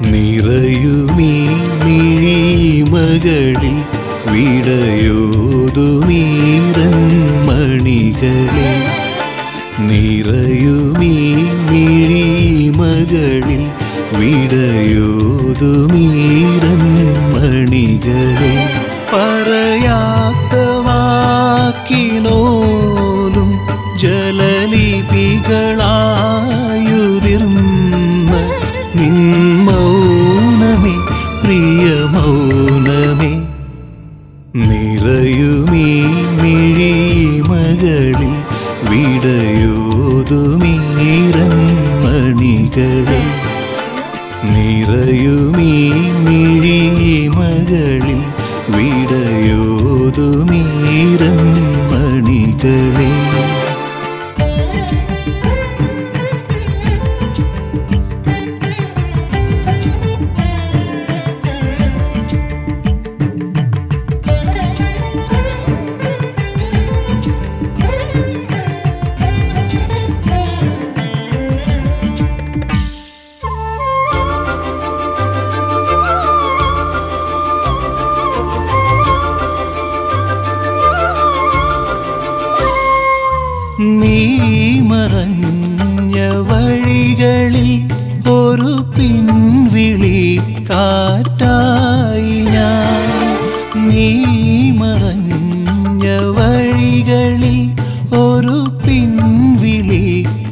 നിറയുമീ മിഴിമകളിൽ വിടയോതുമീറൻ മണികളെ. നിറയുമീ മിഴിമകളിൽ വിടയോതുമീരൻ മണികളെ. പറയാത്ത വാക്കിനോലും ജലലിപികളായുതിർന്ന നിൻ മിഴിമകളിൽ മറഞ്ഞ വഴികളിൽ ഒരു പിൻവിളി കാറ്റായി ഞാൻ. നീ മറഞ്ഞ വഴികളിൽ ഒരു പിൻവിളി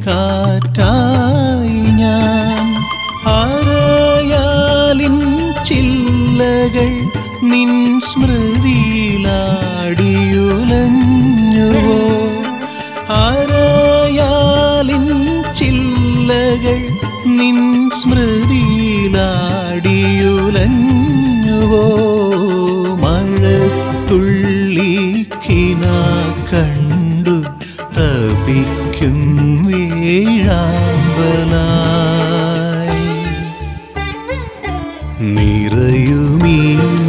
കാറ്റായി ഞാൻ. ആരായാലിൻ ചില്ലകൾ നിൻ സ്മൃതിയിലാടിയുലഞ്ഞുവോ? വീഴാമ്പലായി നിറയുമീ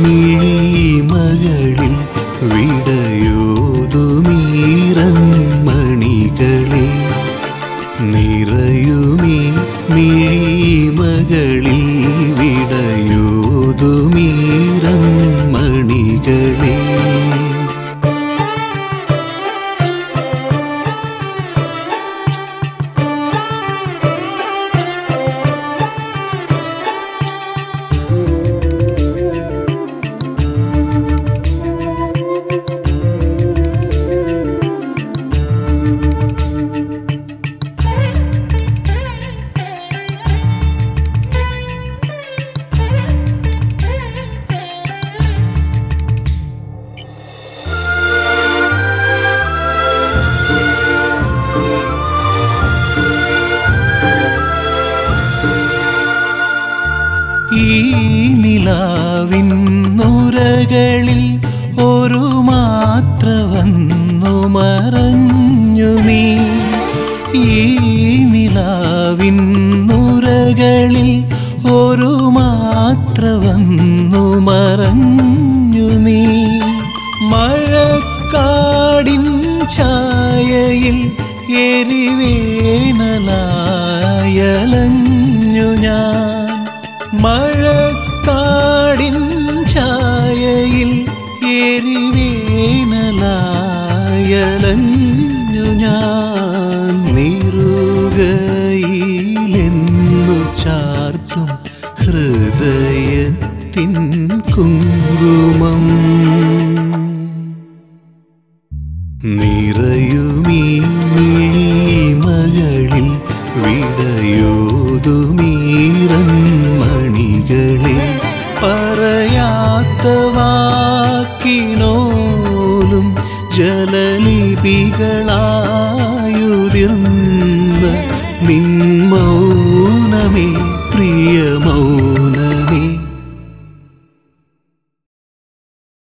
മിഴിമകളിൽ വിടയോതുമീരൻ നുരകളിൽ ഒരു മാത്ര വന്നു മറഞ്ഞു നീ. ഈ നിലാവിൻ നുരകളിൽ ഒരു മാത്ര വന്നു മറഞ്ഞു നീ. മഴക്കാടിൻ ഛായയിൽ എരിവേനലായലഞ്ഞു ഞാൻ. മഴക്കാടിൻ ഛായയിൽ എരിവേനലായലഞ്ഞു ഞാൻ നിറുകയിലെന്നു ചാർത്തും ഹൃദയത്തിൻ കുങ്കുമം. നിറയുമീ നിൻ മൗനമേ.